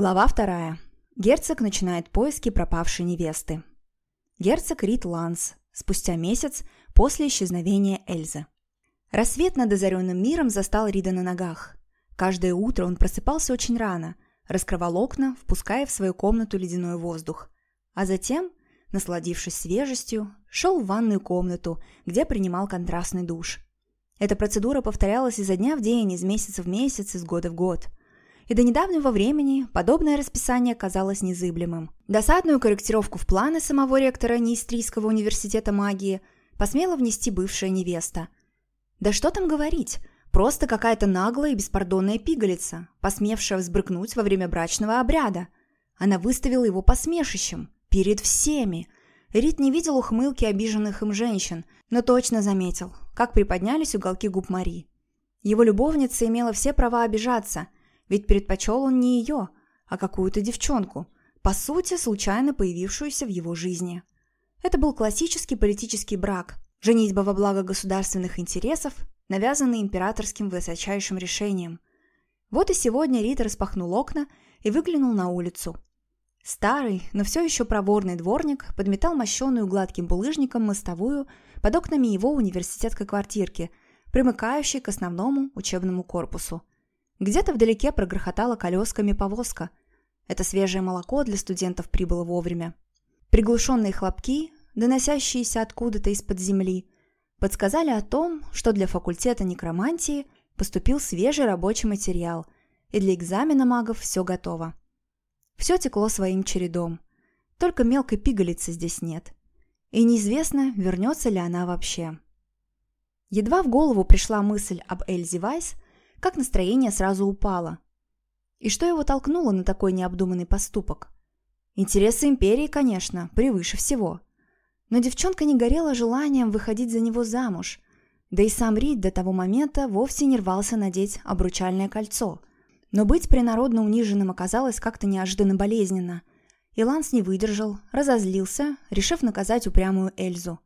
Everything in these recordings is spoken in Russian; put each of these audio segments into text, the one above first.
Глава вторая. Герцог начинает поиски пропавшей невесты. Герцог Рид Ланс. Спустя месяц после исчезновения Эльзы. Рассвет над озаренным миром застал Рида на ногах. Каждое утро он просыпался очень рано, раскрывал окна, впуская в свою комнату ледяной воздух. А затем, насладившись свежестью, шел в ванную комнату, где принимал контрастный душ. Эта процедура повторялась изо дня в день, из месяца в месяц, из года в год – и до недавнего времени подобное расписание казалось незыблемым. Досадную корректировку в планы самого ректора Неистрийского университета магии посмела внести бывшая невеста. Да что там говорить, просто какая-то наглая и беспардонная пигалица, посмевшая взбрыкнуть во время брачного обряда. Она выставила его посмешищем, перед всеми. Рит не видел ухмылки обиженных им женщин, но точно заметил, как приподнялись уголки губ Мари. Его любовница имела все права обижаться – ведь предпочел он не ее, а какую-то девчонку, по сути, случайно появившуюся в его жизни. Это был классический политический брак, женитьба во благо государственных интересов, навязанный императорским высочайшим решением. Вот и сегодня Рита распахнул окна и выглянул на улицу. Старый, но все еще проворный дворник подметал мощенную гладким булыжником мостовую под окнами его университетской квартирки, примыкающей к основному учебному корпусу. Где-то вдалеке прогрохотала колесками повозка. Это свежее молоко для студентов прибыло вовремя. Приглушенные хлопки, доносящиеся откуда-то из-под земли, подсказали о том, что для факультета некромантии поступил свежий рабочий материал, и для экзамена магов все готово. Все текло своим чередом. Только мелкой пигалицы здесь нет. И неизвестно, вернется ли она вообще. Едва в голову пришла мысль об Эльзе Вайс – как настроение сразу упало. И что его толкнуло на такой необдуманный поступок? Интересы империи, конечно, превыше всего. Но девчонка не горела желанием выходить за него замуж. Да и сам Рид до того момента вовсе не рвался надеть обручальное кольцо. Но быть принародно униженным оказалось как-то неожиданно болезненно. И Ланс не выдержал, разозлился, решив наказать упрямую Эльзу.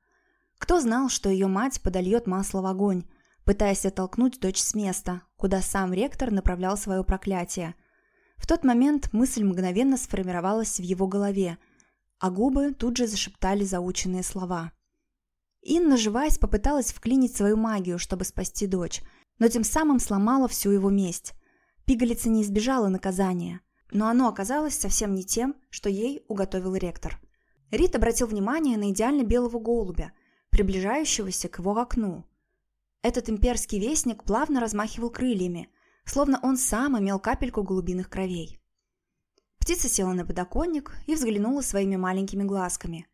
Кто знал, что ее мать подольет масло в огонь, пытаясь оттолкнуть дочь с места, куда сам ректор направлял свое проклятие. В тот момент мысль мгновенно сформировалась в его голове, а губы тут же зашептали заученные слова. Инна, живаясь, попыталась вклинить свою магию, чтобы спасти дочь, но тем самым сломала всю его месть. Пигалица не избежала наказания, но оно оказалось совсем не тем, что ей уготовил ректор. Рит обратил внимание на идеально белого голубя, приближающегося к его окну. Этот имперский вестник плавно размахивал крыльями, словно он сам имел капельку голубиных кровей. Птица села на подоконник и взглянула своими маленькими глазками.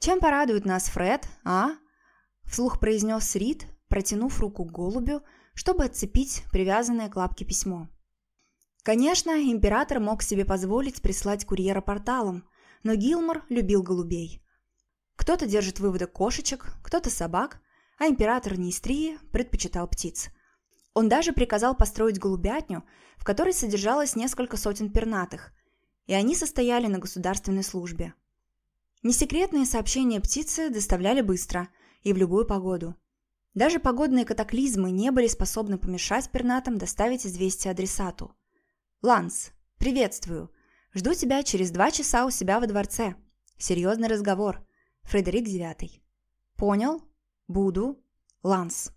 «Чем порадует нас Фред, а?» – вслух произнес Рид, протянув руку к голубю, чтобы отцепить привязанное к лапке письмо. Конечно, император мог себе позволить прислать курьера порталом, но Гилмор любил голубей. Кто-то держит выводок кошечек, кто-то собак, а император Неистрии предпочитал птиц. Он даже приказал построить голубятню, в которой содержалось несколько сотен пернатых, и они состояли на государственной службе. Несекретные сообщения птицы доставляли быстро и в любую погоду. Даже погодные катаклизмы не были способны помешать пернатам доставить известие адресату. «Ланс, приветствую. Жду тебя через два часа у себя во дворце. Серьезный разговор. Фредерик Девятый». «Понял?» «Буду. Ланс».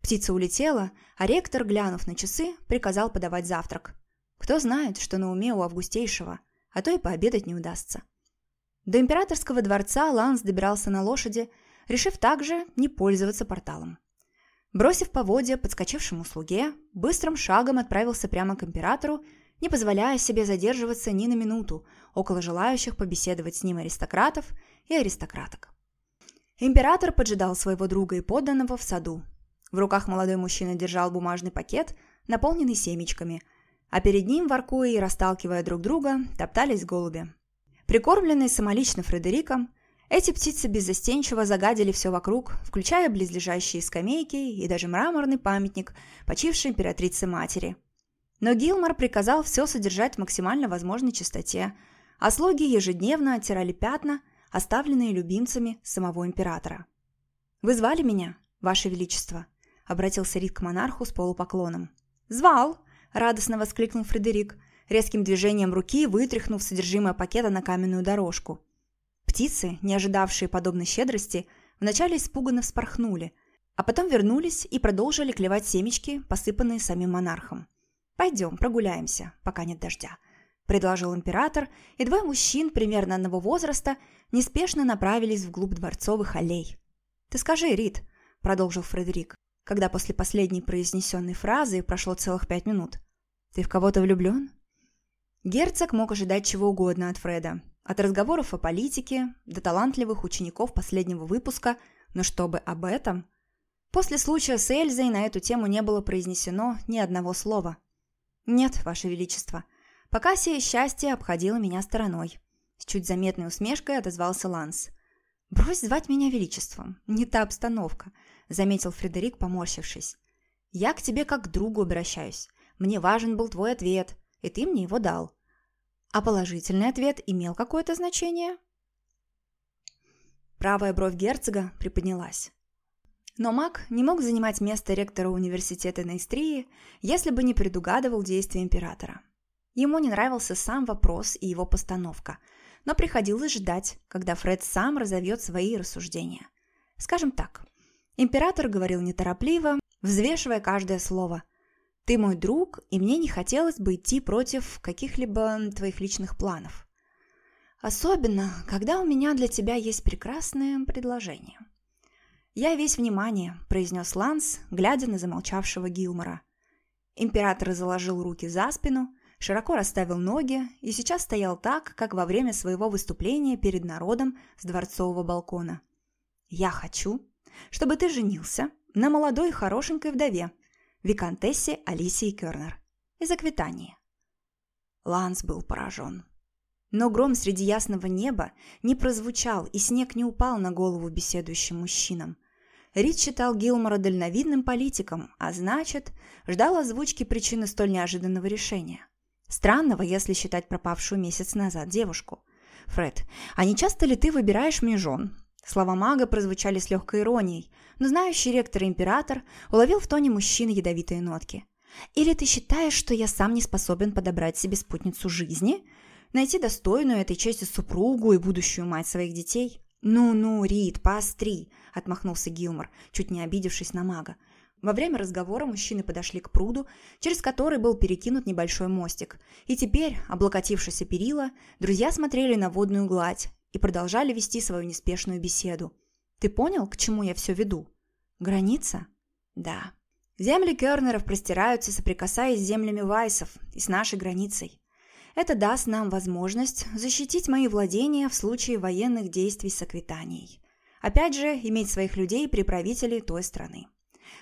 Птица улетела, а ректор, глянув на часы, приказал подавать завтрак. Кто знает, что на уме у августейшего, а то и пообедать не удастся. До императорского дворца Ланс добирался на лошади, решив также не пользоваться порталом. Бросив поводья подскочившему слуге, быстрым шагом отправился прямо к императору, не позволяя себе задерживаться ни на минуту около желающих побеседовать с ним аристократов и аристократок. Император поджидал своего друга и подданного в саду. В руках молодой мужчина держал бумажный пакет, наполненный семечками, а перед ним, воркуя и расталкивая друг друга, топтались голуби. Прикормленные самолично Фредериком, эти птицы беззастенчиво загадили все вокруг, включая близлежащие скамейки и даже мраморный памятник почившей императрице-матери. Но Гилмор приказал все содержать в максимально возможной чистоте, а слуги ежедневно оттирали пятна – оставленные любимцами самого императора. «Вы звали меня, Ваше Величество?» – обратился Рид к монарху с полупоклоном. «Звал!» – радостно воскликнул Фредерик. резким движением руки вытряхнув содержимое пакета на каменную дорожку. Птицы, не ожидавшие подобной щедрости, вначале испуганно вспорхнули, а потом вернулись и продолжили клевать семечки, посыпанные самим монархом. «Пойдем, прогуляемся, пока нет дождя», – предложил император, и двое мужчин примерно одного возраста неспешно направились вглубь дворцовых аллей. «Ты скажи, Рид», – продолжил Фредерик, когда после последней произнесенной фразы прошло целых пять минут. «Ты в кого-то влюблен?» Герцог мог ожидать чего угодно от Фреда. От разговоров о политике до талантливых учеников последнего выпуска, но чтобы об этом... После случая с Эльзой на эту тему не было произнесено ни одного слова – «Нет, Ваше Величество. Пока сие счастье обходило меня стороной». С чуть заметной усмешкой отозвался Ланс. «Брось звать меня Величеством. Не та обстановка», — заметил Фредерик, поморщившись. «Я к тебе как к другу обращаюсь. Мне важен был твой ответ, и ты мне его дал. А положительный ответ имел какое-то значение?» Правая бровь герцога приподнялась. Но маг не мог занимать место ректора университета Нейстрии, если бы не предугадывал действия императора. Ему не нравился сам вопрос и его постановка, но приходилось ждать, когда Фред сам разовьет свои рассуждения. Скажем так, император говорил неторопливо, взвешивая каждое слово. «Ты мой друг, и мне не хотелось бы идти против каких-либо твоих личных планов. Особенно, когда у меня для тебя есть прекрасное предложение». «Я весь внимание», – произнес Ланс, глядя на замолчавшего Гилмора. Император заложил руки за спину, широко расставил ноги и сейчас стоял так, как во время своего выступления перед народом с дворцового балкона. «Я хочу, чтобы ты женился на молодой хорошенькой вдове, виконтессе Алисии Кернер, из Аквитании». Ланс был поражен. Но гром среди ясного неба не прозвучал, и снег не упал на голову беседующим мужчинам – Рид считал Гилмора дальновидным политиком, а значит, ждал озвучки причины столь неожиданного решения. Странного, если считать пропавшую месяц назад девушку. «Фред, а не часто ли ты выбираешь мне жен?» Слова мага прозвучали с легкой иронией, но знающий ректор император уловил в тоне мужчины ядовитые нотки. «Или ты считаешь, что я сам не способен подобрать себе спутницу жизни? Найти достойную этой чести супругу и будущую мать своих детей?» «Ну-ну, Рид, поостри!» – отмахнулся Гилмор, чуть не обидевшись на мага. Во время разговора мужчины подошли к пруду, через который был перекинут небольшой мостик. И теперь, облокотившись о перила, друзья смотрели на водную гладь и продолжали вести свою неспешную беседу. «Ты понял, к чему я все веду?» «Граница?» «Да». Земли Кернеров простираются, соприкасаясь с землями Вайсов и с нашей границей. Это даст нам возможность защитить мои владения в случае военных действий с Аквитанией. Опять же, иметь своих людей при правителе той страны.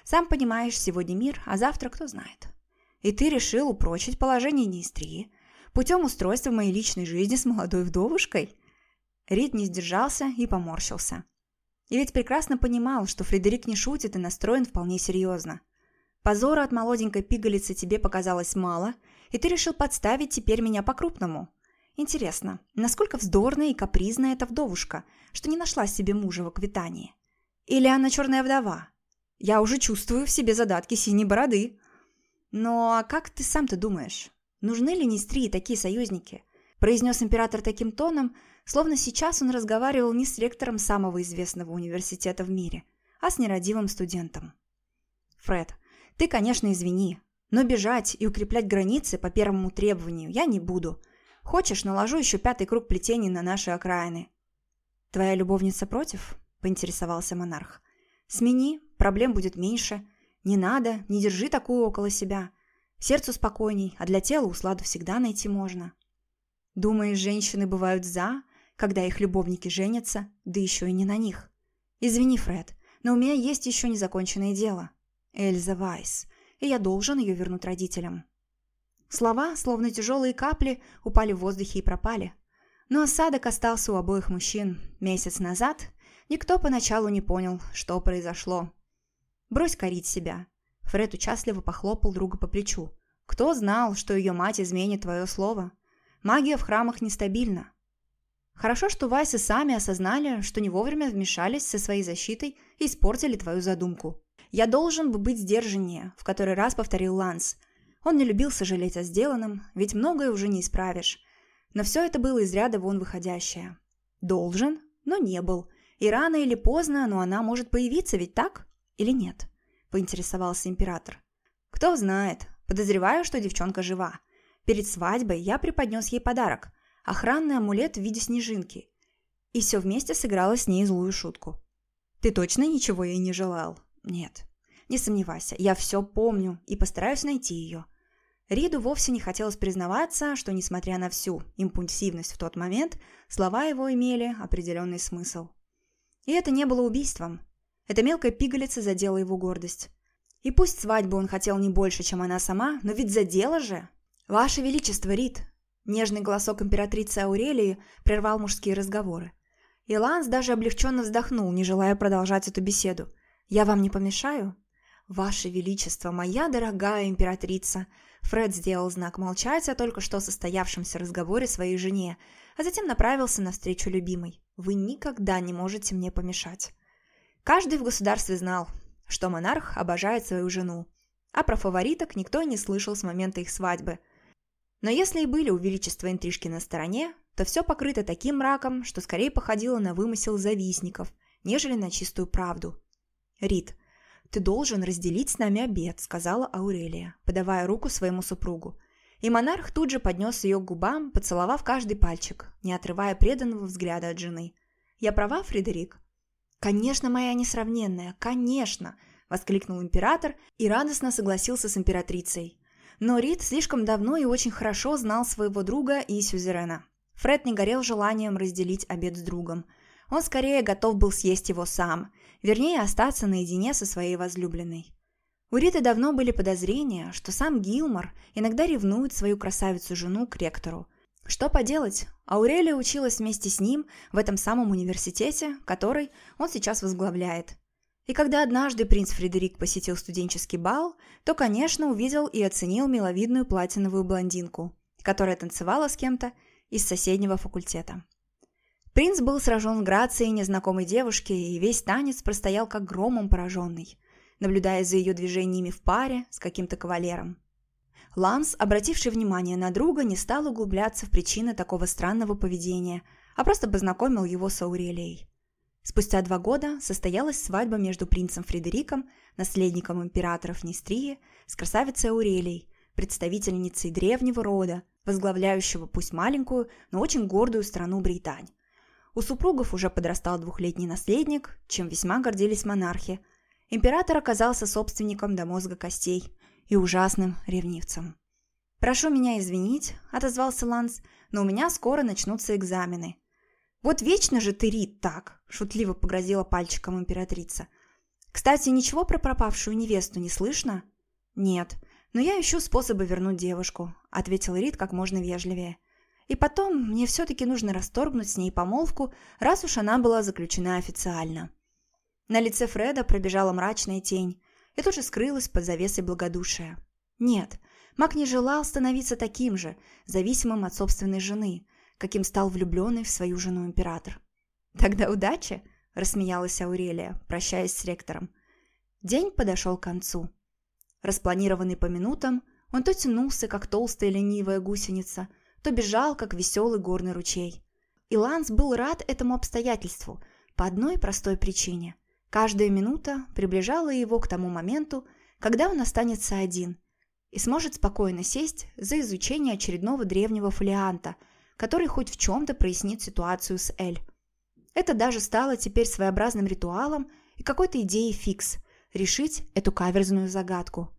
Сам понимаешь, сегодня мир, а завтра кто знает. И ты решил упрочить положение Неистрии путем устройства моей личной жизни с молодой вдовушкой? Рид не сдержался и поморщился. И ведь прекрасно понимал, что Фредерик не шутит и настроен вполне серьезно. Позора от молоденькой пигалицы тебе показалось мало – и ты решил подставить теперь меня по-крупному. Интересно, насколько вздорная и капризная эта вдовушка, что не нашла себе мужа в Аквитании? Или она черная вдова? Я уже чувствую в себе задатки синей бороды. Но как ты сам-то думаешь, нужны ли Нестрии такие союзники? Произнес император таким тоном, словно сейчас он разговаривал не с ректором самого известного университета в мире, а с нерадивым студентом. Фред, ты, конечно, извини, но бежать и укреплять границы по первому требованию я не буду. Хочешь, наложу еще пятый круг плетений на наши окраины». «Твоя любовница против?» – поинтересовался монарх. «Смени, проблем будет меньше. Не надо, не держи такую около себя. Сердцу спокойней, а для тела усладу всегда найти можно». «Думаешь, женщины бывают за, когда их любовники женятся, да еще и не на них?» «Извини, Фред, но у меня есть еще незаконченное дело». Эльза Вайс и я должен ее вернуть родителям. Слова, словно тяжелые капли, упали в воздухе и пропали. Но осадок остался у обоих мужчин. Месяц назад никто поначалу не понял, что произошло. «Брось корить себя». Фред участливо похлопал друга по плечу. «Кто знал, что ее мать изменит твое слово? Магия в храмах нестабильна. Хорошо, что Вайсы сами осознали, что не вовремя вмешались со своей защитой и испортили твою задумку. Я должен бы быть сдержаннее, в который раз повторил Ланс. Он не любил сожалеть о сделанном, ведь многое уже не исправишь. Но все это было из ряда вон выходящее. Должен, но не был. И рано или поздно, но она может появиться, ведь так? Или нет? Поинтересовался император. Кто знает. Подозреваю, что девчонка жива. Перед свадьбой я преподнес ей подарок. Охранный амулет в виде снежинки. И все вместе сыграло с ней злую шутку. Ты точно ничего ей не желал? Нет. Не сомневайся, я все помню и постараюсь найти ее. Риду вовсе не хотелось признаваться, что, несмотря на всю импульсивность в тот момент, слова его имели определенный смысл. И это не было убийством. Эта мелкая пигалица задела его гордость. И пусть свадьбу он хотел не больше, чем она сама, но ведь задела же. «Ваше Величество, Рид!» Нежный голосок императрицы Аурелии прервал мужские разговоры. И Ланс даже облегченно вздохнул, не желая продолжать эту беседу. «Я вам не помешаю?» «Ваше Величество, моя дорогая императрица!» Фред сделал знак молчать о только что состоявшемся разговоре своей жене, а затем направился навстречу любимой. «Вы никогда не можете мне помешать». Каждый в государстве знал, что монарх обожает свою жену, а про фавориток никто и не слышал с момента их свадьбы. Но если и были у Величества интрижки на стороне, то все покрыто таким мраком, что скорее походило на вымысел завистников, нежели на чистую правду. Рид, ты должен разделить с нами обед», — сказала Аурелия, подавая руку своему супругу. И монарх тут же поднес ее к губам, поцеловав каждый пальчик, не отрывая преданного взгляда от жены. «Я права, Фредерик?» «Конечно, моя несравненная, конечно!» — воскликнул император и радостно согласился с императрицей. Но Рид слишком давно и очень хорошо знал своего друга и сюзерена. Фред не горел желанием разделить обед с другом. Он скорее готов был съесть его сам, вернее остаться наедине со своей возлюбленной. У Риты давно были подозрения, что сам Гилмор иногда ревнует свою красавицу-жену к ректору. Что поделать, Аурелия училась вместе с ним в этом самом университете, который он сейчас возглавляет. И когда однажды принц Фредерик посетил студенческий бал, то, конечно, увидел и оценил миловидную платиновую блондинку, которая танцевала с кем-то из соседнего факультета. Принц был сражен грацией незнакомой девушки, и весь танец простоял как громом пораженный, наблюдая за ее движениями в паре с каким-то кавалером. Ланс, обративший внимание на друга, не стал углубляться в причины такого странного поведения, а просто познакомил его с Аурелией. Спустя два года состоялась свадьба между принцем Фредериком, наследником императоров Нестрии, с красавицей Аурелией, представительницей древнего рода, возглавляющего пусть маленькую, но очень гордую страну Британь. У супругов уже подрастал двухлетний наследник, чем весьма гордились монархи. Император оказался собственником до мозга костей и ужасным ревнивцем. «Прошу меня извинить», – отозвался Ланс, – «но у меня скоро начнутся экзамены». «Вот вечно же ты, Рит, так!» – шутливо погрозила пальчиком императрица. «Кстати, ничего про пропавшую невесту не слышно?» «Нет, но я ищу способы вернуть девушку», – ответил Рит как можно вежливее. И потом, мне все-таки нужно расторгнуть с ней помолвку, раз уж она была заключена официально. На лице Фреда пробежала мрачная тень и тут же скрылась под завесой благодушия. Нет, Мак не желал становиться таким же, зависимым от собственной жены, каким стал влюбленный в свою жену император. «Тогда удачи!» – рассмеялась Аурелия, прощаясь с ректором. День подошел к концу. Распланированный по минутам, он то тянулся, как толстая ленивая гусеница – то бежал, как веселый горный ручей. И Ланс был рад этому обстоятельству по одной простой причине. Каждая минута приближала его к тому моменту, когда он останется один и сможет спокойно сесть за изучение очередного древнего фолианта, который хоть в чем-то прояснит ситуацию с Эль. Это даже стало теперь своеобразным ритуалом и какой-то идеей фикс – решить эту каверзную загадку.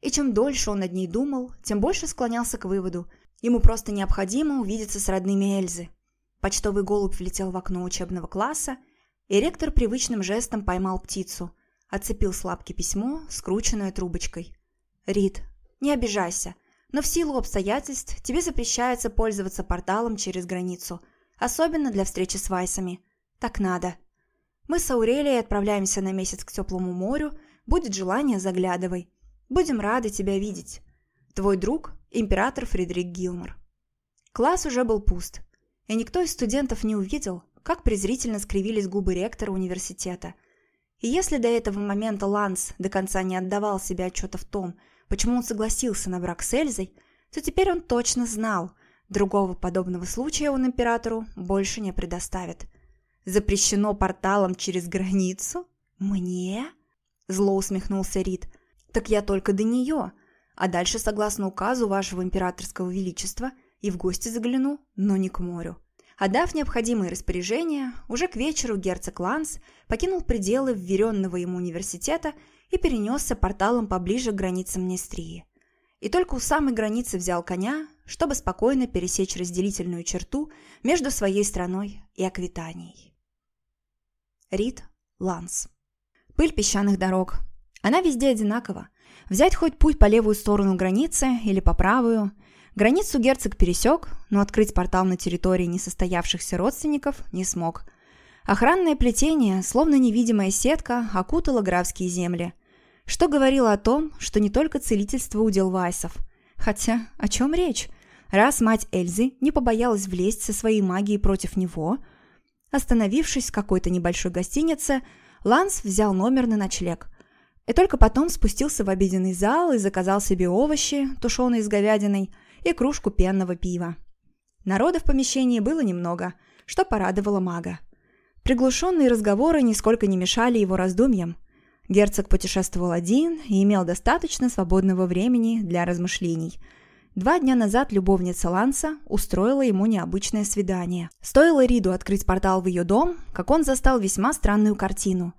И чем дольше он над ней думал, тем больше склонялся к выводу – Ему просто необходимо увидеться с родными Эльзы. Почтовый голубь влетел в окно учебного класса, и ректор привычным жестом поймал птицу, отцепил с лапки письмо, скрученное трубочкой. «Рид, не обижайся, но в силу обстоятельств тебе запрещается пользоваться порталом через границу, особенно для встречи с Вайсами. Так надо. Мы с Аурелией отправляемся на месяц к теплому морю, будет желание, заглядывай. Будем рады тебя видеть. Твой друг – император Фредерик Гилмор. Класс уже был пуст, и никто из студентов не увидел, как презрительно скривились губы ректора университета. И если до этого момента Ланс до конца не отдавал себе отчета в том, почему он согласился на брак с Эльзой, то теперь он точно знал, другого подобного случая он императору больше не предоставит. Запрещено порталом через границу? Мне? Зло усмехнулся Рид. Так я только до нее, а дальше, согласно указу вашего императорского величества, и в гости загляну, но не к морю. Отдав необходимые распоряжения, уже к вечеру герцог Ланс покинул пределы вверенного ему университета и перенесся порталом поближе к границам Нестрии. И только у самой границы взял коня, чтобы спокойно пересечь разделительную черту между своей страной и Аквитанией. Рид Ланс Пыль песчаных дорог. Она везде одинакова. Взять хоть путь по левую сторону границы или по правую. Границу герцог пересек, но открыть портал на территории несостоявшихся родственников не смог. Охранное плетение, словно невидимая сетка, окутало графские земли. Что говорило о том, что не только целительство удел Вайсов. Хотя, о чем речь? Раз мать Эльзы не побоялась влезть со своей магией против него, остановившись в какой-то небольшой гостинице, Ланс взял номер на ночлег. И только потом спустился в обеденный зал и заказал себе овощи, тушеные с говядиной, и кружку пенного пива. Народа в помещении было немного, что порадовало мага. Приглушенные разговоры нисколько не мешали его раздумьям. Герцог путешествовал один и имел достаточно свободного времени для размышлений. Два дня назад любовница Ланса устроила ему необычное свидание. Стоило Риду открыть портал в ее дом, как он застал весьма странную картину.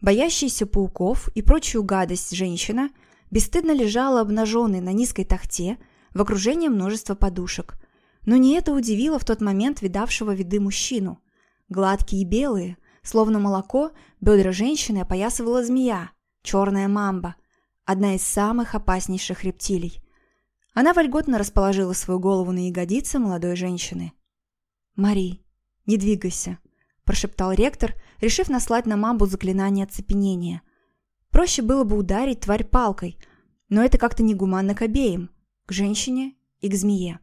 Боящаяся пауков и прочую гадость женщина бесстыдно лежала обнаженной на низкой тахте в окружении множества подушек. Но не это удивило в тот момент видавшего виды мужчину. Гладкие и белые – Словно молоко, бедра женщины опоясывала змея, черная мамба, одна из самых опаснейших рептилий. Она вольготно расположила свою голову на ягодице молодой женщины. «Мари, не двигайся», – прошептал ректор, решив наслать на мамбу заклинание оцепенения. Проще было бы ударить тварь палкой, но это как-то негуманно к обеим, к женщине и к змее.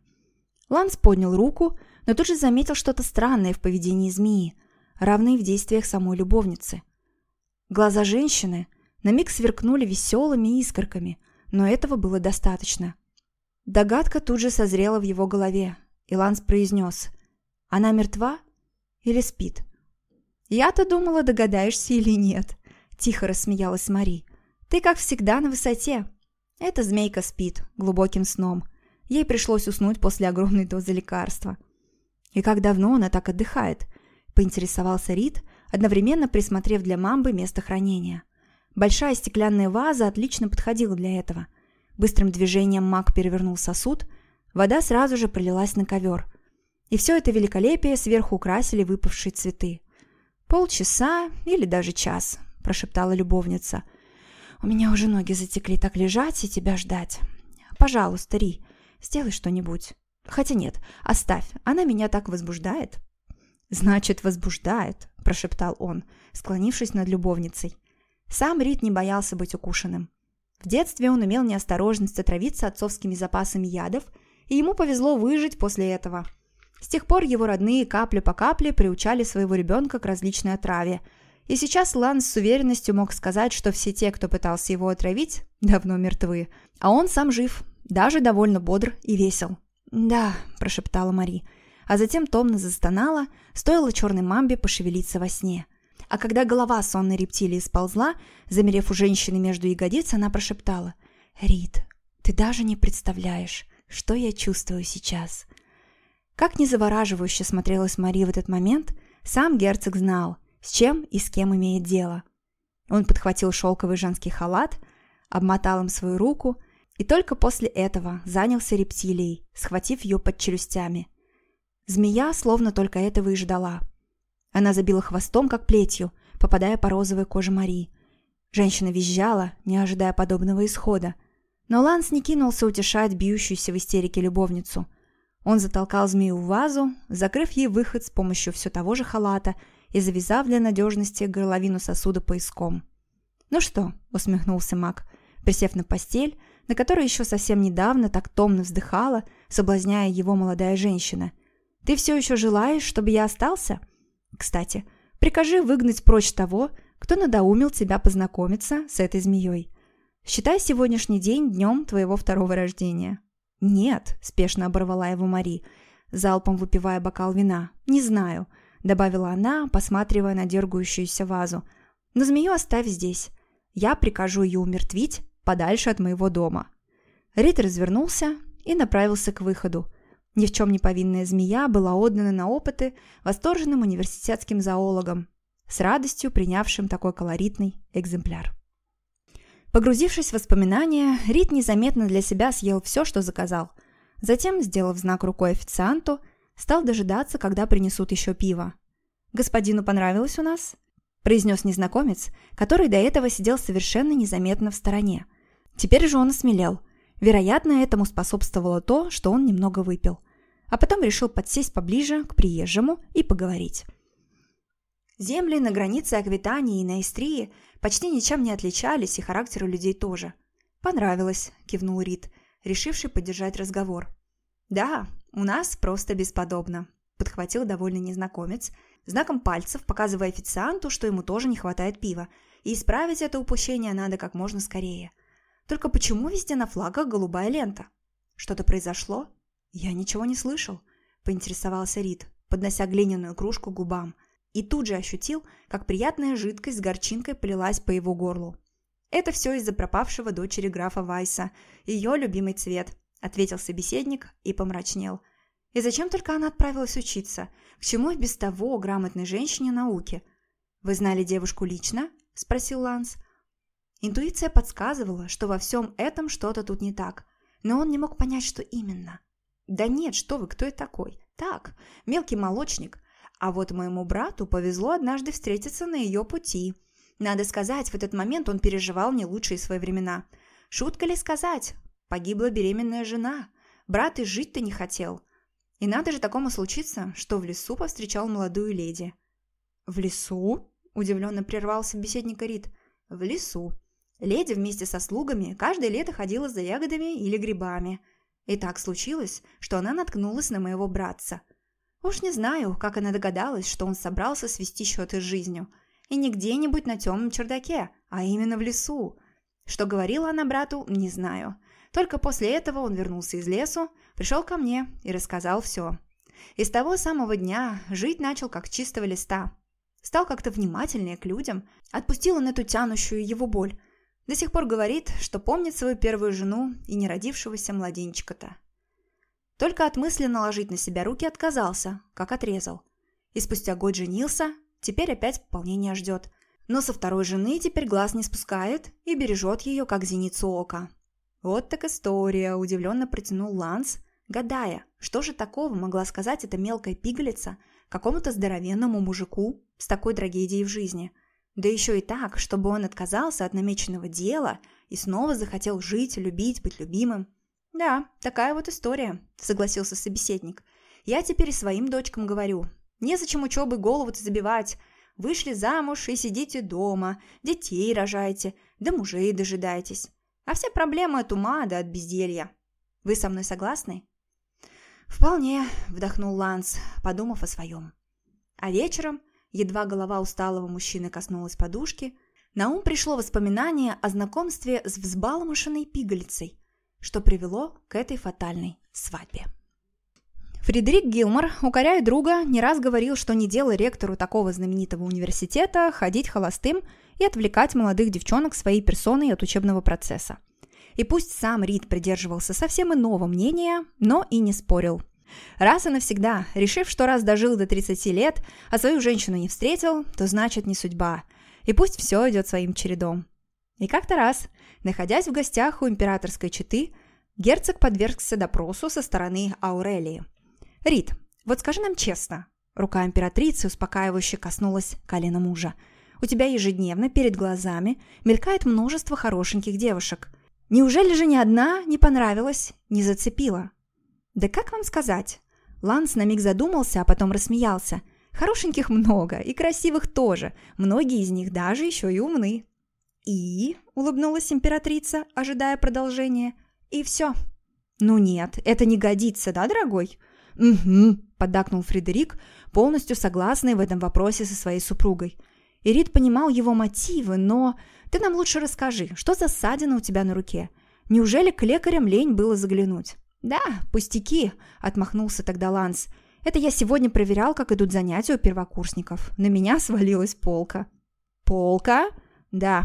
Ланс поднял руку, но тут же заметил что-то странное в поведении змеи – равны в действиях самой любовницы. Глаза женщины на миг сверкнули веселыми искорками, но этого было достаточно. Догадка тут же созрела в его голове, и Ланс произнес «Она мертва или спит?» «Я-то думала, догадаешься или нет», – тихо рассмеялась Мари. «Ты, как всегда, на высоте. Эта змейка спит глубоким сном. Ей пришлось уснуть после огромной дозы лекарства. И как давно она так отдыхает? поинтересовался Рид, одновременно присмотрев для мамбы место хранения. Большая стеклянная ваза отлично подходила для этого. Быстрым движением маг перевернул сосуд, вода сразу же пролилась на ковер. И все это великолепие сверху украсили выпавшие цветы. «Полчаса или даже час», – прошептала любовница. «У меня уже ноги затекли так лежать и тебя ждать. Пожалуйста, Ри, сделай что-нибудь. Хотя нет, оставь, она меня так возбуждает». «Значит, возбуждает», – прошептал он, склонившись над любовницей. Сам Рид не боялся быть укушенным. В детстве он имел неосторожность отравиться отцовскими запасами ядов, и ему повезло выжить после этого. С тех пор его родные капля по капле приучали своего ребенка к различной отраве. И сейчас Ланс с уверенностью мог сказать, что все те, кто пытался его отравить, давно мертвы. А он сам жив, даже довольно бодр и весел. «Да», – прошептала Мари, – а затем томно застонала, стоило черной мамбе пошевелиться во сне. А когда голова сонной рептилии сползла, замерев у женщины между ягодиц, она прошептала «Рит, ты даже не представляешь, что я чувствую сейчас». Как не завораживающе смотрелась Мари в этот момент, сам герцог знал, с чем и с кем имеет дело. Он подхватил шелковый женский халат, обмотал им свою руку и только после этого занялся рептилией, схватив ее под челюстями – Змея словно только этого и ждала. Она забила хвостом, как плетью, попадая по розовой коже Марии. Женщина визжала, не ожидая подобного исхода. Но Ланс не кинулся утешать бьющуюся в истерике любовницу. Он затолкал змею в вазу, закрыв ей выход с помощью все того же халата и завязав для надежности горловину сосуда пояском. «Ну что?» – усмехнулся маг, присев на постель, на которой еще совсем недавно так томно вздыхала, соблазняя его молодая женщина – ты все еще желаешь, чтобы я остался? Кстати, прикажи выгнать прочь того, кто надоумил тебя познакомиться с этой змеей. Считай сегодняшний день днем твоего второго рождения». «Нет», – спешно оборвала его Мари, залпом выпивая бокал вина. «Не знаю», – добавила она, посматривая на дергающуюся вазу. «Но змею оставь здесь. Я прикажу ее умертвить подальше от моего дома». Рид развернулся и направился к выходу. Ни в чем не повинная змея была отдана на опыты восторженным университетским зоологам, с радостью принявшим такой колоритный экземпляр. Погрузившись в воспоминания, Рид незаметно для себя съел все, что заказал. Затем, сделав знак рукой официанту, стал дожидаться, когда принесут еще пиво. «Господину понравилось у нас?» – произнес незнакомец, который до этого сидел совершенно незаметно в стороне. Теперь же он осмелел. Вероятно, этому способствовало то, что он немного выпил. А потом решил подсесть поближе к приезжему и поговорить. Земли на границе Аквитании и Наистрии почти ничем не отличались, и характер у людей тоже. «Понравилось», – кивнул Рид, решивший поддержать разговор. «Да, у нас просто бесподобно», – подхватил довольный незнакомец, знаком пальцев показывая официанту, что ему тоже не хватает пива, и исправить это упущение надо как можно скорее. Только почему везде на флагах голубая лента? Что-то произошло? Я ничего не слышал, поинтересовался Рид, поднося глиняную кружку к губам – и тут же ощутил, как приятная жидкость с горчинкой полилась по его горлу. «Это все из-за пропавшего дочери графа Вайса, ее любимый цвет», – ответил собеседник и помрачнел. «И зачем только она отправилась учиться? К чему и без того грамотной женщине науки?» «Вы знали девушку лично?» – спросил Ланс. Интуиция подсказывала, что во всем этом что-то тут не так, но он не мог понять, что именно. «Да нет, что вы, кто я такой?» «Так, мелкий молочник, а вот моему брату повезло однажды встретиться на ее пути. Надо сказать, в этот момент он переживал не лучшие свои времена. Шутка ли сказать? Погибла беременная жена. Брат и жить-то не хотел. И надо же такому случиться, что в лесу повстречал молодую леди. «В лесу?» – удивленно прервался беседник Рид. «В лесу. Леди вместе со слугами каждое лето ходила за ягодами или грибами. И так случилось, что она наткнулась на моего братца – Уж не знаю, как она догадалась, что он собрался свести счеты с жизнью. И не где-нибудь на темном чердаке, а именно в лесу. Что говорила она брату, не знаю. Только после этого он вернулся из лесу, пришел ко мне и рассказал все. И с того самого дня жить начал как чистого листа. Стал как-то внимательнее к людям, отпустил он эту тянущую его боль. До сих пор говорит, что помнит свою первую жену и неродившегося младенчика-то. Только от мысли наложить на себя руки отказался, как отрезал. И спустя год женился, теперь опять пополнение ждет. Но со второй жены теперь глаз не спускает и бережет ее, как зеницу ока. Вот так история, удивленно протянул Ланс, гадая, что же такого могла сказать эта мелкая пигалица какому-то здоровенному мужику с такой трагедией в жизни. Да еще и так, чтобы он отказался от намеченного дела и снова захотел жить, любить, быть любимым. «Да, такая вот история», – согласился собеседник. «Я теперь своим дочкам говорю. Незачем учебы голову-то забивать. Вышли замуж и сидите дома, детей рожаете, да мужей дожидаетесь. А все проблемы от ума да от безделья. Вы со мной согласны?» «Вполне», – вдохнул Ланс, подумав о своем. А вечером, едва голова усталого мужчины коснулась подушки, на ум пришло воспоминание о знакомстве с взбалмошенной пигалицей – что привело к этой фатальной свадьбе. Фредерик Гилмор, укоряя друга, не раз говорил, что не дело ректору такого знаменитого университета ходить холостым и отвлекать молодых девчонок своей персоной от учебного процесса. И пусть сам Рид придерживался совсем иного мнения, но и не спорил. Раз и навсегда, решив, что раз дожил до 30 лет, а свою женщину не встретил, то значит не судьба. И пусть все идет своим чередом. И как-то раз, находясь в гостях у императорской четы, герцог подвергся допросу со стороны Аурелии. «Рит, вот скажи нам честно». Рука императрицы успокаивающе коснулась колена мужа. «У тебя ежедневно перед глазами мелькает множество хорошеньких девушек. Неужели же ни одна не понравилась, не зацепила?» «Да как вам сказать?» Ланс на миг задумался, а потом рассмеялся. «Хорошеньких много, и красивых тоже. Многие из них даже еще и умны». «И?» – улыбнулась императрица, ожидая продолжения. «И все». «Ну нет, это не годится, да, дорогой?» «Угу», – поддакнул Фредерик, полностью согласный в этом вопросе со своей супругой. И Рид понимал его мотивы, но... Ты нам лучше расскажи, что за ссадина у тебя на руке? Неужели к лекарям лень было заглянуть? «Да, пустяки», — отмахнулся тогда Ланс. «Это я сегодня проверял, как идут занятия у первокурсников. На меня свалилась полка». «Полка?» «Да,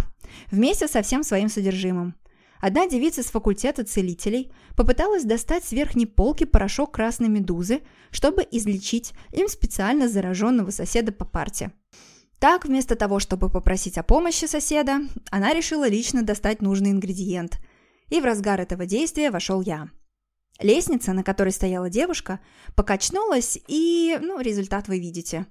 вместе со всем своим содержимым. Одна девица с факультета целителей попыталась достать с верхней полки порошок красной медузы, чтобы излечить им специально зараженного соседа по парте. Так, вместо того, чтобы попросить о помощи соседа, она решила лично достать нужный ингредиент. И в разгар этого действия вошел я. Лестница, на которой стояла девушка, покачнулась, и, ну, результат вы видите.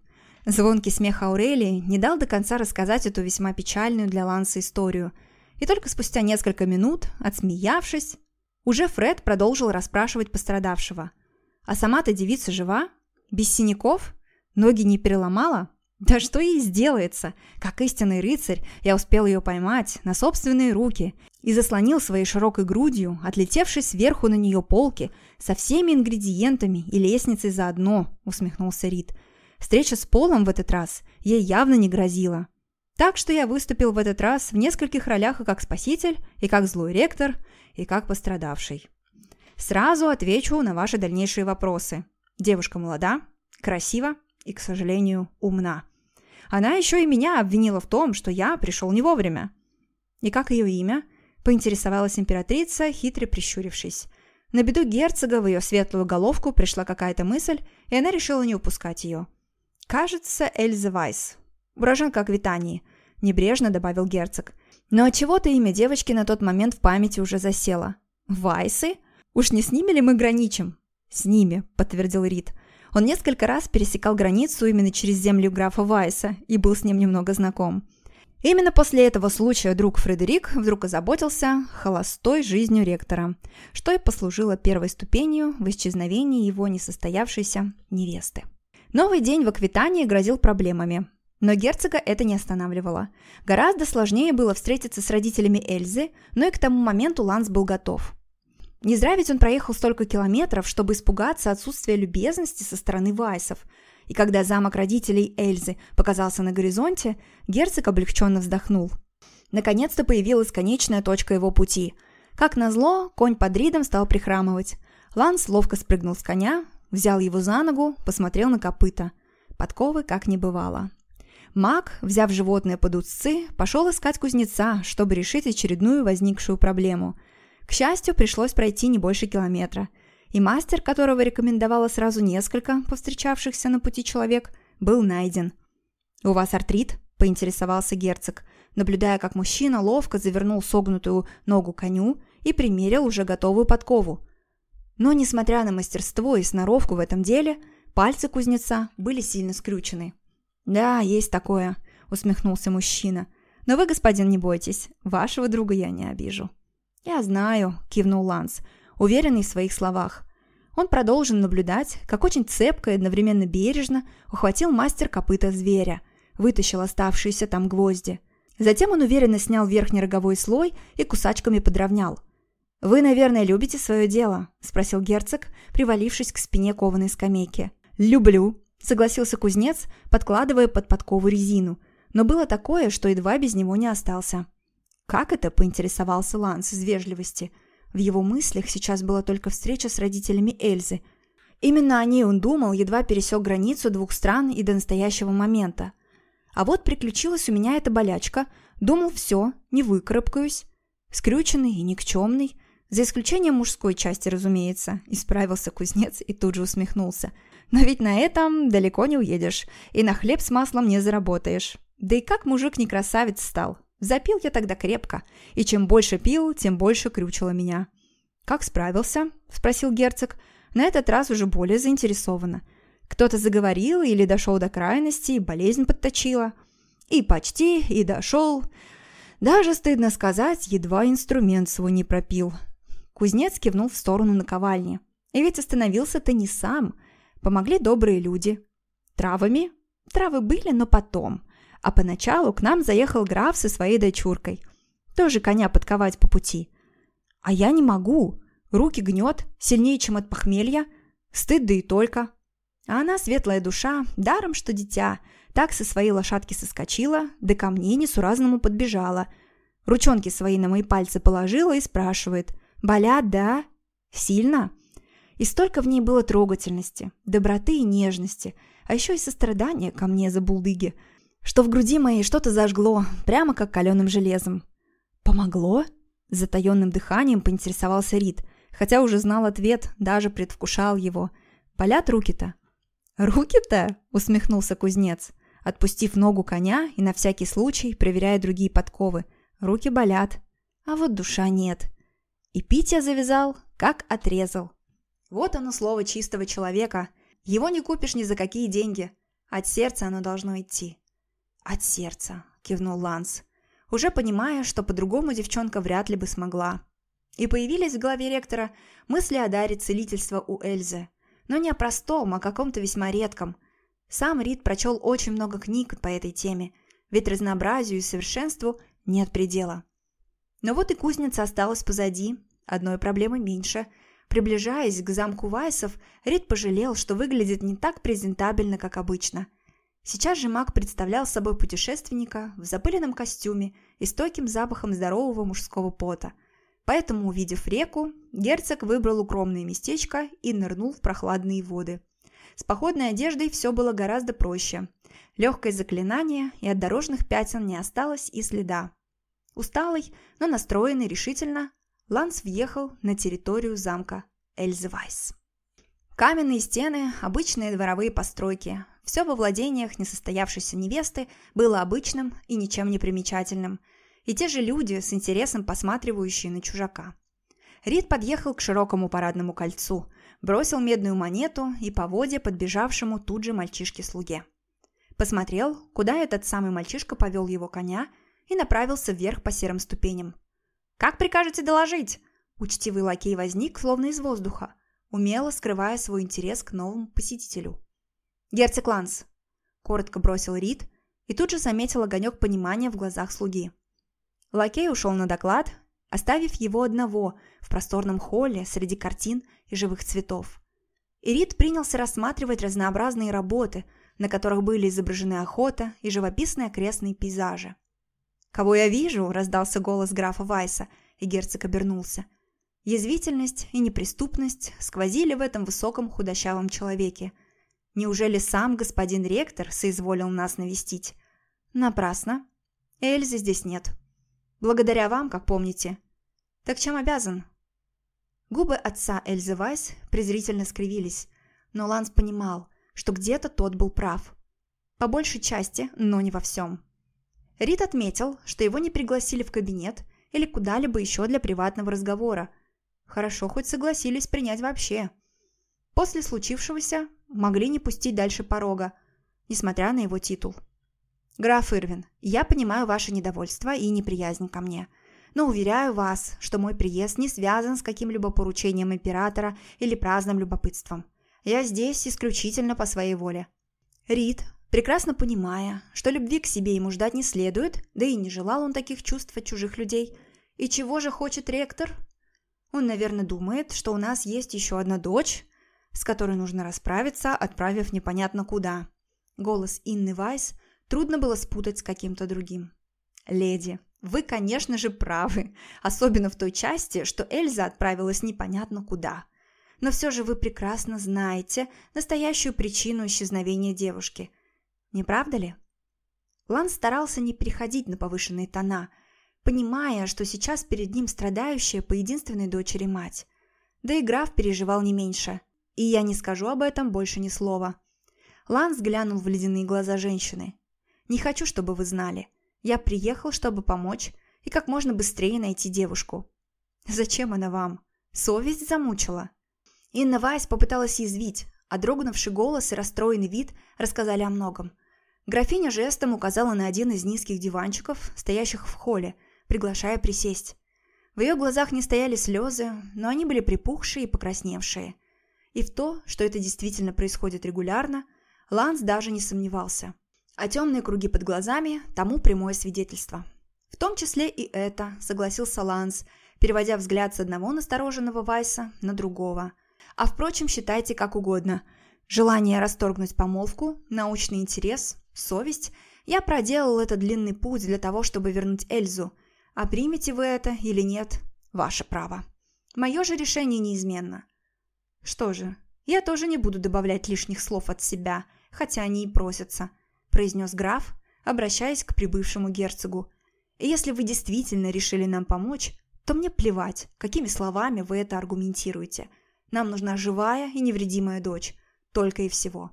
Звонкий смех Аурелии не дал до конца рассказать эту весьма печальную для Ланса историю – и только спустя несколько минут, отсмеявшись, уже Фред продолжил расспрашивать пострадавшего. А сама-то девица жива? Без синяков? Ноги не переломала? Да что ей сделается? Как истинный рыцарь, я успел ее поймать на собственные руки и заслонил своей широкой грудью, отлетевшей сверху на нее полки, со всеми ингредиентами и лестницей заодно, усмехнулся Рид. Встреча с Полом в этот раз ей явно не грозила. Так что я выступил в этот раз в нескольких ролях и как спаситель, и как злой ректор, и как пострадавший. Сразу отвечу на ваши дальнейшие вопросы. Девушка молода, красива и, к сожалению, умна. Она еще и меня обвинила в том, что я пришел не вовремя. И как ее имя? Поинтересовалась императрица, хитро прищурившись. На беду герцога в ее светлую головку пришла какая-то мысль, и она решила не упускать ее. Кажется, Эльза Вайс, уроженка Аквитании», – небрежно добавил герцог. Но отчего-то имя девочки на тот момент в памяти уже засело. «Вайсы? Уж не с ними ли мы граничим?» «С ними», – подтвердил Рид. Он несколько раз пересекал границу именно через землю графа Вайса и был с ним немного знаком. Именно после этого случая друг Фредерик вдруг озаботился холостой жизнью ректора, что и послужило первой ступенью в исчезновении его несостоявшейся невесты. Новый день в Аквитании грозил проблемами. Но герцога это не останавливало. Гораздо сложнее было встретиться с родителями Эльзы, но и к тому моменту Ланс был готов. Не зря ведь он проехал столько километров, чтобы испугаться отсутствия любезности со стороны Вайсов. И когда замок родителей Эльзы показался на горизонте, герцог облегченно вздохнул. Наконец-то появилась конечная точка его пути. Как назло, конь под ридом стал прихрамывать. Ланс ловко спрыгнул с коня, взял его за ногу, посмотрел на копыта. Подковы как не бывало. Маг, взяв животное под узцы, пошел искать кузнеца, чтобы решить очередную возникшую проблему. К счастью, пришлось пройти не больше километра. И мастер, которого рекомендовала сразу несколько повстречавшихся на пути человек, был найден. «У вас артрит?» – поинтересовался герцог, наблюдая, как мужчина ловко завернул согнутую ногу коню и примерил уже готовую подкову. Но, несмотря на мастерство и сноровку в этом деле, пальцы кузнеца были сильно скрючены. «Да, есть такое», — усмехнулся мужчина. «Но вы, господин, не бойтесь, вашего друга я не обижу». «Я знаю», — кивнул Ланс, уверенный в своих словах. Он продолжил наблюдать, как очень цепко и одновременно бережно ухватил мастер копыта зверя, вытащил оставшиеся там гвозди. Затем он уверенно снял верхний роговой слой и кусачками подровнял. «Вы, наверное, любите свое дело?» – спросил герцог, привалившись к спине кованой скамейки. «Люблю», Согласился кузнец, подкладывая под подкову резину. Но было такое, что едва без него не остался. «Как это?» – поинтересовался Ланс из вежливости. В его мыслях сейчас была только встреча с родителями Эльзы. Именно о ней он думал, едва пересек границу двух стран и до настоящего момента. А вот приключилась у меня эта болячка. Думал, все, не выкарабкаюсь. Скрюченный и никчемный. За исключением мужской части, разумеется, исправился кузнец и тут же усмехнулся – но ведь на этом далеко не уедешь, и на хлеб с маслом не заработаешь. Да и как мужик не красавец стал. Запил я тогда крепко, и чем больше пил, тем больше крючило меня. «Как справился?» – спросил герцог. На этот раз уже более заинтересованно. Кто-то заговорил или дошел до крайности, и болезнь подточила. И почти, и дошел. Даже, стыдно сказать, едва инструмент свой не пропил. Кузнец кивнул в сторону наковальни. И ведь остановился-то не сам – Помогли добрые люди. Травами? Травы были, но потом. А поначалу к нам заехал граф со своей дочуркой. Тоже коня подковать по пути. А я не могу. Руки гнет, сильнее, чем от похмелья. Стыд да и только. А она светлая душа, даром что дитя. так со своей лошадки соскочила, да ко мне несуразному подбежала. Ручонки свои на мои пальцы положила и спрашивает. «Болят, да? Сильно?» И столько в ней было трогательности, доброты и нежности, а еще и сострадания ко мне за булдыги, что в груди моей что-то зажгло, прямо как каленым железом. «Помогло?» С затаенным дыханием поинтересовался Рид, хотя уже знал ответ, даже предвкушал его. «Болят руки-то?» «Руки-то?» – усмехнулся кузнец, отпустив ногу коня и на всякий случай проверяя другие подковы. «Руки болят, а вот душа нет». И пить я завязал, как отрезал. Вот оно слово чистого человека. Его не купишь ни за какие деньги. От сердца оно должно идти. От сердца, кивнул Ланс, уже понимая, что по-другому девчонка вряд ли бы смогла. И появились в голове ректора мысли о даре целительства у Эльзы. Но не о простом, а каком-то весьма редком. Сам Рид прочел очень много книг по этой теме, ведь разнообразию и совершенству нет предела. Но вот и кузница осталась позади, одной проблемы меньше – Приближаясь к замку Вайсов, Рид пожалел, что выглядит не так презентабельно, как обычно. Сейчас же маг представлял собой путешественника в запыленном костюме и стойким запахом здорового мужского пота. Поэтому, увидев реку, герцог выбрал укромное местечко и нырнул в прохладные воды. С походной одеждой все было гораздо проще. Легкое заклинание, и от дорожных пятен не осталось и следа. Усталый, но настроенный решительно, Ланс въехал на территорию замка Эльзевайс. Каменные стены, обычные дворовые постройки. Все во владениях несостоявшейся невесты было обычным и ничем не примечательным. И те же люди, с интересом посматривающие на чужака. Рид подъехал к широкому парадному кольцу, бросил медную монету и по воде подбежавшему тут же мальчишке-слуге. Посмотрел, куда этот самый мальчишка повел его коня и направился вверх по серым ступеням. «Как прикажете доложить?» Учтивый лакей возник, словно из воздуха, умело скрывая свой интерес к новому посетителю. «Герцог Ланс!» – коротко бросил Рид и тут же заметил огонек понимания в глазах слуги. Лакей ушел на доклад, оставив его одного в просторном холле среди картин и живых цветов. Рид принялся рассматривать разнообразные работы, на которых были изображены охота и живописные окрестные пейзажи. «Кого я вижу?» – раздался голос графа Вайса, и герцог обернулся. Язвительность и неприступность сквозили в этом высоком худощавом человеке. Неужели сам господин ректор соизволил нас навестить? Напрасно. Эльзы здесь нет. Благодаря вам, как помните. Так чем обязан? Губы отца Эльзы Вайс презрительно скривились, но Ланс понимал, что где-то тот был прав. По большей части, но не во всем. Рид отметил, что его не пригласили в кабинет или куда-либо еще для приватного разговора. Хорошо, хоть согласились принять вообще. После случившегося могли не пустить дальше порога, несмотря на его титул. «Граф Ирвин, я понимаю ваше недовольство и неприязнь ко мне, но уверяю вас, что мой приезд не связан с каким-либо поручением императора или праздным любопытством. Я здесь исключительно по своей воле». Рид Прекрасно понимая, что любви к себе ему ждать не следует, да и не желал он таких чувств от чужих людей. И чего же хочет ректор? Он, наверное, думает, что у нас есть еще одна дочь, с которой нужно расправиться, отправив непонятно куда. Голос Инны Вайс трудно было спутать с каким-то другим. «Леди, вы, конечно же, правы, особенно в той части, что Эльза отправилась непонятно куда. Но все же вы прекрасно знаете настоящую причину исчезновения девушки – не правда ли? Лан старался не переходить на повышенные тона, понимая, что сейчас перед ним страдающая по единственной дочери мать. Да и граф переживал не меньше. И я не скажу об этом больше ни слова. Ланс глянул в ледяные глаза женщины. «Не хочу, чтобы вы знали. Я приехал, чтобы помочь и как можно быстрее найти девушку». «Зачем она вам? Совесть замучила?» Инна Вайс попыталась язвить, а дрогнувший голос и расстроенный вид рассказали о многом. Графиня жестом указала на один из низких диванчиков, стоящих в холле, приглашая присесть. В ее глазах не стояли слезы, но они были припухшие и покрасневшие. И в то, что это действительно происходит регулярно, Ланс даже не сомневался. А темные круги под глазами – тому прямое свидетельство. В том числе и это, согласился Ланс, переводя взгляд с одного настороженного Вайса на другого. А впрочем, считайте как угодно. Желание расторгнуть помолвку, научный интерес, Совесть? Я проделал этот длинный путь для того, чтобы вернуть Эльзу. А примете вы это или нет – ваше право. Мое же решение неизменно. Что же, я тоже не буду добавлять лишних слов от себя, хотя они и просятся, произнес граф, обращаясь к прибывшему герцогу. Если вы действительно решили нам помочь, то мне плевать, какими словами вы это аргументируете. Нам нужна живая и невредимая дочь. Только и всего.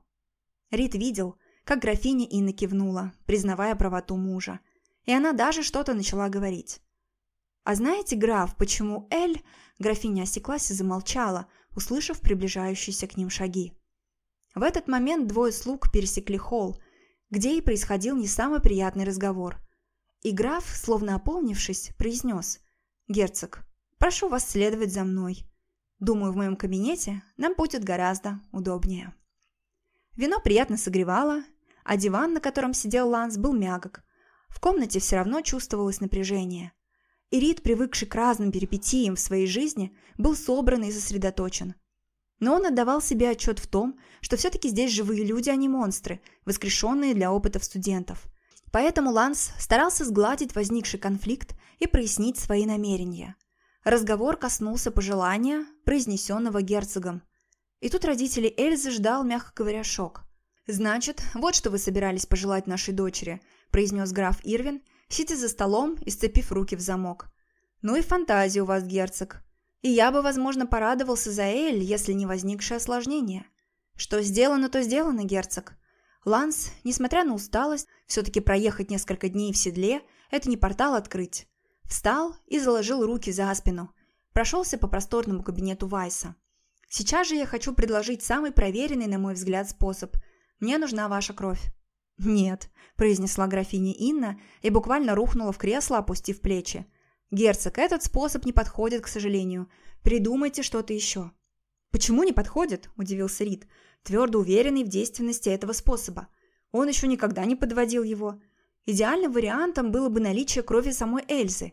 Рид видел, как графиня Инна кивнула, признавая правоту мужа. И она даже что-то начала говорить. «А знаете, граф, почему Эль...» Графиня осеклась и замолчала, услышав приближающиеся к ним шаги. В этот момент двое слуг пересекли холл, где и происходил не самый приятный разговор. И граф, словно опомнившись, произнес «Герцог, прошу вас следовать за мной. Думаю, в моем кабинете нам будет гораздо удобнее». Вино приятно согревало, а диван, на котором сидел Ланс, был мягок. В комнате все равно чувствовалось напряжение. Ирит, привыкший к разным перипетиям в своей жизни, был собран и сосредоточен. Но он отдавал себе отчет в том, что все-таки здесь живые люди, а не монстры, воскрешенные для опытов студентов – Поэтому Ланс старался сгладить возникший конфликт и прояснить свои намерения. Разговор коснулся пожелания, произнесенного герцогом. И тут родители Эльзы ждал, мягко говоря, шок. «Значит, вот что вы собирались пожелать нашей дочери», произнес граф Ирвин, сидя за столом и сцепив руки в замок. «Ну и фантазия у вас, герцог. И я бы, возможно, порадовался за Эль, если не возникшее осложнение. Что сделано, то сделано, герцог. Ланс, несмотря на усталость, все-таки проехать несколько дней в седле – это не портал открыть. Встал и заложил руки за спину. Прошелся по просторному кабинету Вайса. Сейчас же я хочу предложить самый проверенный, на мой взгляд, способ. Мне нужна ваша кровь. «Нет», – произнесла графиня Инна и буквально рухнула в кресло, опустив плечи. «Герцог, этот способ не подходит, к сожалению. Придумайте что-то еще». «Почему не подходит?» – удивился Рид твердо уверенный в действенности этого способа. Он еще никогда не подводил его. Идеальным вариантом было бы наличие крови самой Эльзы.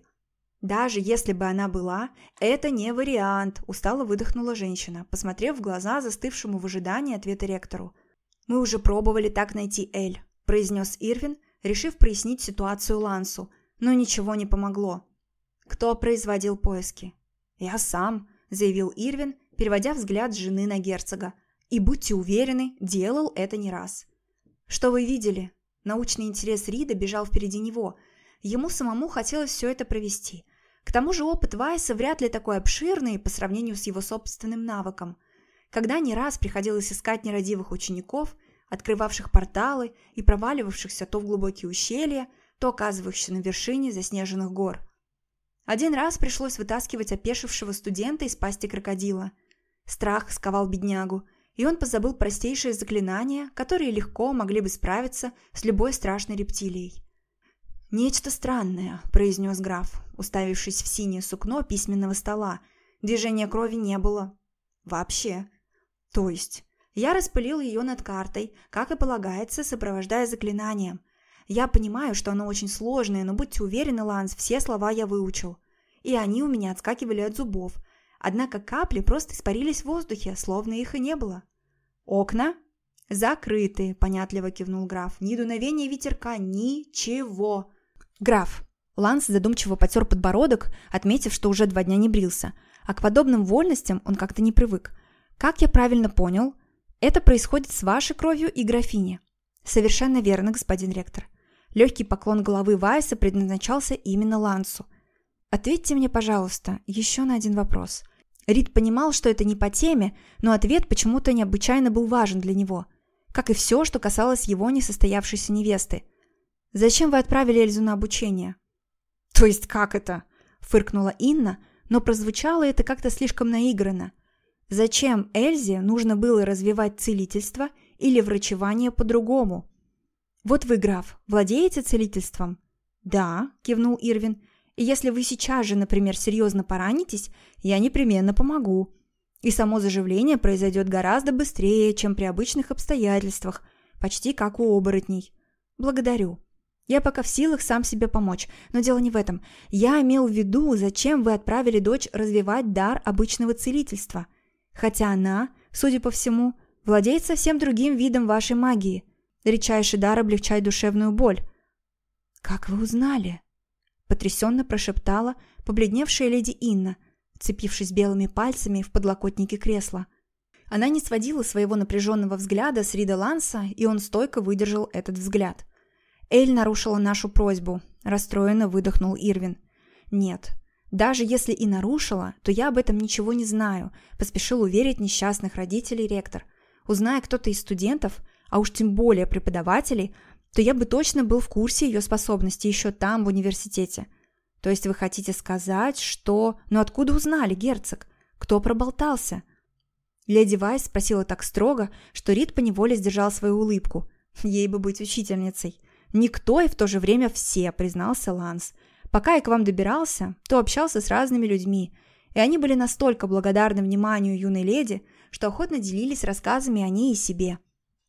Даже если бы она была, это не вариант, устало выдохнула женщина, посмотрев в глаза застывшему в ожидании ответа ректору. «Мы уже пробовали так найти Эль», – произнес Ирвин, решив прояснить ситуацию Лансу, но ничего не помогло. «Кто производил поиски?» «Я сам», – заявил Ирвин, переводя взгляд жены на герцога. И будьте уверены, делал это не раз. Что вы видели? Научный интерес Рида бежал впереди него. Ему самому хотелось все это провести. К тому же опыт Вайса вряд ли такой обширный по сравнению с его собственным навыком. Когда не раз приходилось искать нерадивых учеников, открывавших порталы и проваливавшихся то в глубокие ущелья, то оказывающихся на вершине заснеженных гор. Один раз пришлось вытаскивать опешившего студента из пасти крокодила. Страх сковал беднягу, и он позабыл простейшие заклинания, которые легко могли бы справиться с любой страшной рептилией. «Нечто странное», – произнес граф, уставившись в синее сукно письменного стола. Движения крови не было. Вообще. То есть, я распылил ее над картой, как и полагается, сопровождая заклинанием. Я понимаю, что оно очень сложное, но будьте уверены, Ланс, все слова я выучил. И они у меня отскакивали от зубов – однако капли просто испарились в воздухе, словно их и не было. «Окна?» «Закрыты», – понятливо кивнул граф. «Ни дуновения ветерка, ничего». «Граф». Ланс задумчиво потер подбородок, отметив, что уже два дня не брился. А к подобным вольностям он как-то не привык. «Как я правильно понял, это происходит с вашей кровью и графини». «Совершенно верно, господин ректор». Легкий поклон головы Вайса предназначался именно Лансу. «Ответьте мне, пожалуйста, еще на один вопрос. Рид понимал, что это не по теме, но ответ почему-то необычайно был важен для него, как и все, что касалось его несостоявшейся невесты. «Зачем вы отправили Эльзу на обучение?» «То есть как это?» – фыркнула Инна, но прозвучало это как-то слишком наигранно. «Зачем Эльзе нужно было развивать целительство или врачевание по-другому?» «Вот вы, граф, владеете целительством?» «Да», – кивнул Ирвин, – и если вы сейчас же, например, серьезно поранитесь, я непременно помогу. И само заживление произойдет гораздо быстрее, чем при обычных обстоятельствах, почти как у оборотней. Благодарю. Я пока в силах сам себе помочь, но дело не в этом. Я имел в виду, зачем вы отправили дочь развивать дар обычного целительства. Хотя она, судя по всему, владеет совсем другим видом вашей магии. Редчайший дар облегчать душевную боль. «Как вы узнали?» Потрясенно прошептала побледневшая леди Инна, цепившись белыми пальцами в подлокотники кресла. Она не сводила своего напряженного взгляда с Рида Ланса, и он стойко выдержал этот взгляд. «Эль нарушила нашу просьбу», – расстроенно выдохнул Ирвин. «Нет, даже если и нарушила, то я об этом ничего не знаю», – поспешил уверить несчастных родителей ректор. «Узная кто-то из студентов, а уж тем более преподавателей, то я бы точно был в курсе ее способностей еще там, в университете. То есть вы хотите сказать, что... Ну откуда узнали, герцог? Кто проболтался?» Леди Вайс спросила так строго, что Рид поневоле сдержал свою улыбку. Ей бы быть учительницей. «Никто и в то же время все», — признался Ланс. «Пока я к вам добирался, то общался с разными людьми, и они были настолько благодарны вниманию юной леди, что охотно делились рассказами о ней и себе.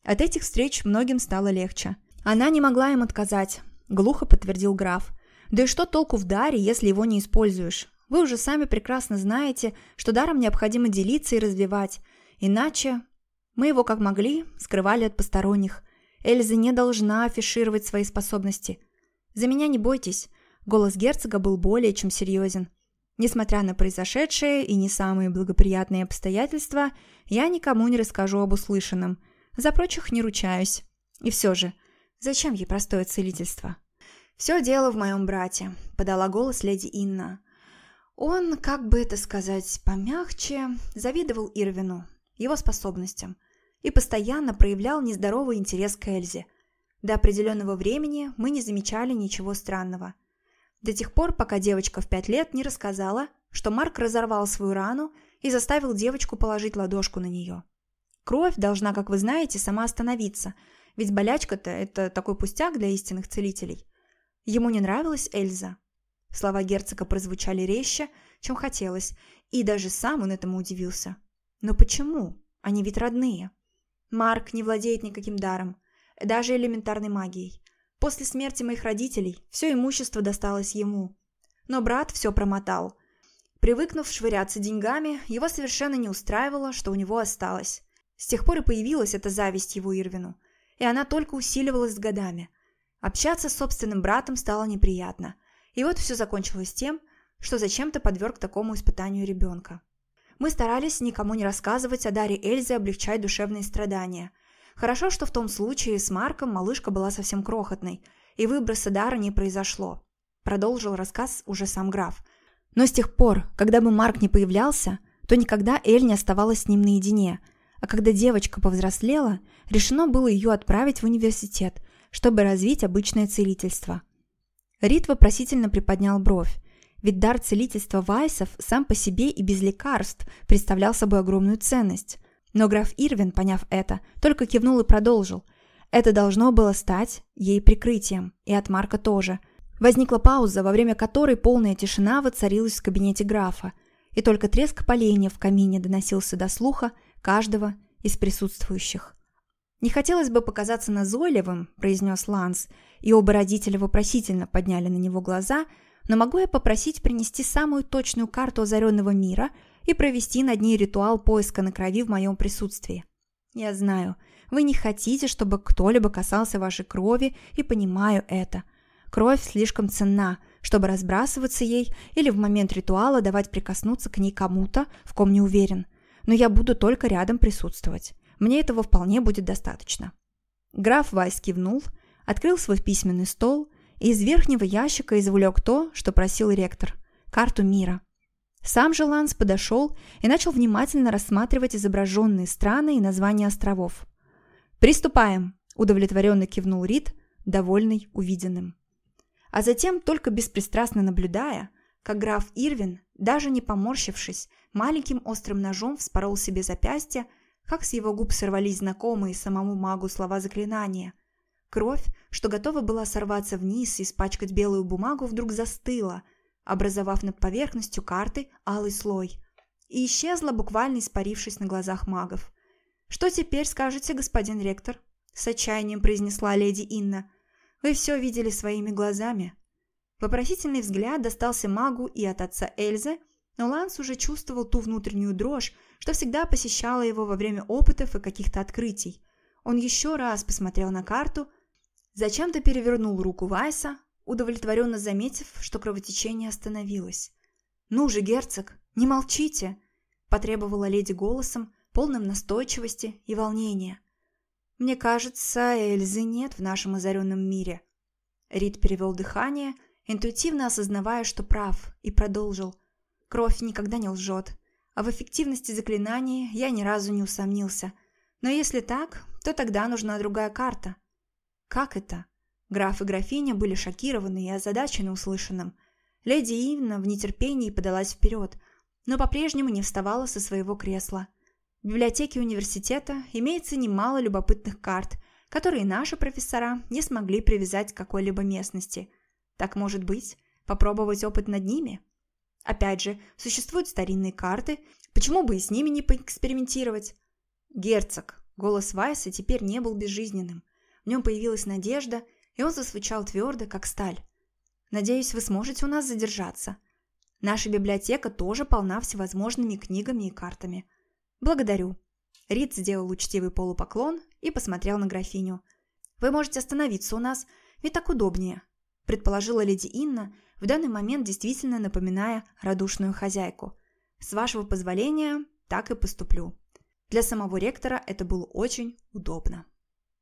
От этих встреч многим стало легче. Она не могла им отказать, глухо подтвердил граф. Да и что толку в даре, если его не используешь? Вы уже сами прекрасно знаете, что даром необходимо делиться и развивать, иначе мы его как могли скрывали от посторонних. Эльза не должна афишировать свои способности. За меня не бойтесь, голос герцога был более чем серьезен. Несмотря на произошедшее и не самые благоприятные обстоятельства, я никому не расскажу об услышанном – за прочих не ручаюсь. И все же, зачем ей простое целительство? «Все дело в моем брате», — подала голос леди Инна. Он, как бы это сказать помягче, завидовал Ирвину, его способностям, и постоянно проявлял нездоровый интерес к Эльзе. До определенного времени мы не замечали ничего странного. До тех пор, пока девочка в пять лет не рассказала, что Марк разорвал свою рану и заставил девочку положить ладошку на нее. Кровь должна, как вы знаете, сама остановиться, ведь болячка-то – это такой пустяк для истинных целителей. Ему не нравилась Эльза. Слова герцога прозвучали резче, чем хотелось, и даже сам он этому удивился. Но почему? Они ведь родные. Марк не владеет никаким даром, даже элементарной магией. После смерти моих родителей все имущество досталось ему. Но брат все промотал. Привыкнув швыряться деньгами, его совершенно не устраивало, что у него осталось. С тех пор и появилась эта зависть его Ирвину, и она только усиливалась с годами. Общаться с собственным братом стало неприятно. И вот все закончилось тем, что зачем-то подверг такому испытанию ребенка. Мы старались никому не рассказывать о даре Эльзы облегчать душевные страдания. Хорошо, что в том случае с Марком малышка была совсем крохотной, и выброса дара не произошло. Продолжил рассказ уже сам граф. Но с тех пор, когда бы Марк не появлялся, то никогда Эль не оставалась с ним наедине – а когда девочка повзрослела, решено было ее отправить в университет, чтобы развить обычное целительство. Рид вопросительно приподнял бровь, ведь дар целительства Вайсов сам по себе и без лекарств представлял собой огромную ценность. Но граф Ирвин, поняв это, только кивнул и продолжил. Это должно было стать ей прикрытием, и от Марка тоже. Возникла пауза, во время которой полная тишина воцарилась в кабинете графа, и только треск поленья в камине доносился до слуха каждого из присутствующих. «Не хотелось бы показаться назойливым», – произнес Ланс, и оба родителя вопросительно подняли на него глаза, «но могу я попросить принести самую точную карту озаренного мира и провести над ней ритуал поиска на крови в моем присутствии? Я знаю, вы не хотите, чтобы кто-либо касался вашей крови, и понимаю это. Кровь слишком ценна, чтобы разбрасываться ей или в момент ритуала давать прикоснуться к ней кому-то, в ком не уверен но я буду только рядом присутствовать. Мне этого вполне будет достаточно». Граф Вайс кивнул, открыл свой письменный стол и из верхнего ящика извлек то, что просил ректор – карту мира. Сам же Ланс подошел и начал внимательно рассматривать изображенные страны и названия островов. «Приступаем!» – удовлетворенно кивнул Рид, довольный увиденным. А затем, только беспристрастно наблюдая, как граф Ирвин, даже не поморщившись, маленьким острым ножом вспорол себе запястье, как с его губ сорвались знакомые самому магу слова заклинания. Кровь, что готова была сорваться вниз и испачкать белую бумагу, вдруг застыла, образовав над поверхностью карты алый слой, и исчезла, буквально испарившись на глазах магов. «Что теперь скажете, господин ректор?» – с отчаянием произнесла леди Инна. «Вы все видели своими глазами». Вопросительный взгляд достался магу и от отца Эльзы, но Ланс уже чувствовал ту внутреннюю дрожь, что всегда посещала его во время опытов и каких-то открытий. Он еще раз посмотрел на карту, зачем-то перевернул руку Вайса, удовлетворенно заметив, что кровотечение остановилось. «Ну же, герцог, не молчите!» – потребовала леди голосом, полным настойчивости и волнения. «Мне кажется, Эльзы нет в нашем озаренном мире». Рид перевел дыхание, интуитивно осознавая, что прав, и продолжил. «Кровь никогда не лжет, а в эффективности заклинаний я ни разу не усомнился. Но если так, то тогда нужна другая карта». «Как это?» Граф и графиня были шокированы и озадачены услышанным. Леди Ивна в нетерпении подалась вперед, но по-прежнему не вставала со своего кресла. В библиотеке университета имеется немало любопытных карт, которые наши профессора не смогли привязать к какой-либо местности. Так может быть, попробовать опыт над ними? Опять же, существуют старинные карты, почему бы и с ними не поэкспериментировать? Герцог, голос Вайса теперь не был безжизненным. В нем появилась надежда, и он засвечал твердо, как сталь. «Надеюсь, вы сможете у нас задержаться. Наша библиотека тоже полна всевозможными книгами и картами. Благодарю». Рид сделал учтивый полупоклон и посмотрел на графиню. «Вы можете остановиться у нас, ведь так удобнее», предположила леди Инна, в данный момент действительно напоминая радушную хозяйку. «С вашего позволения, так и поступлю». Для самого ректора это было очень удобно.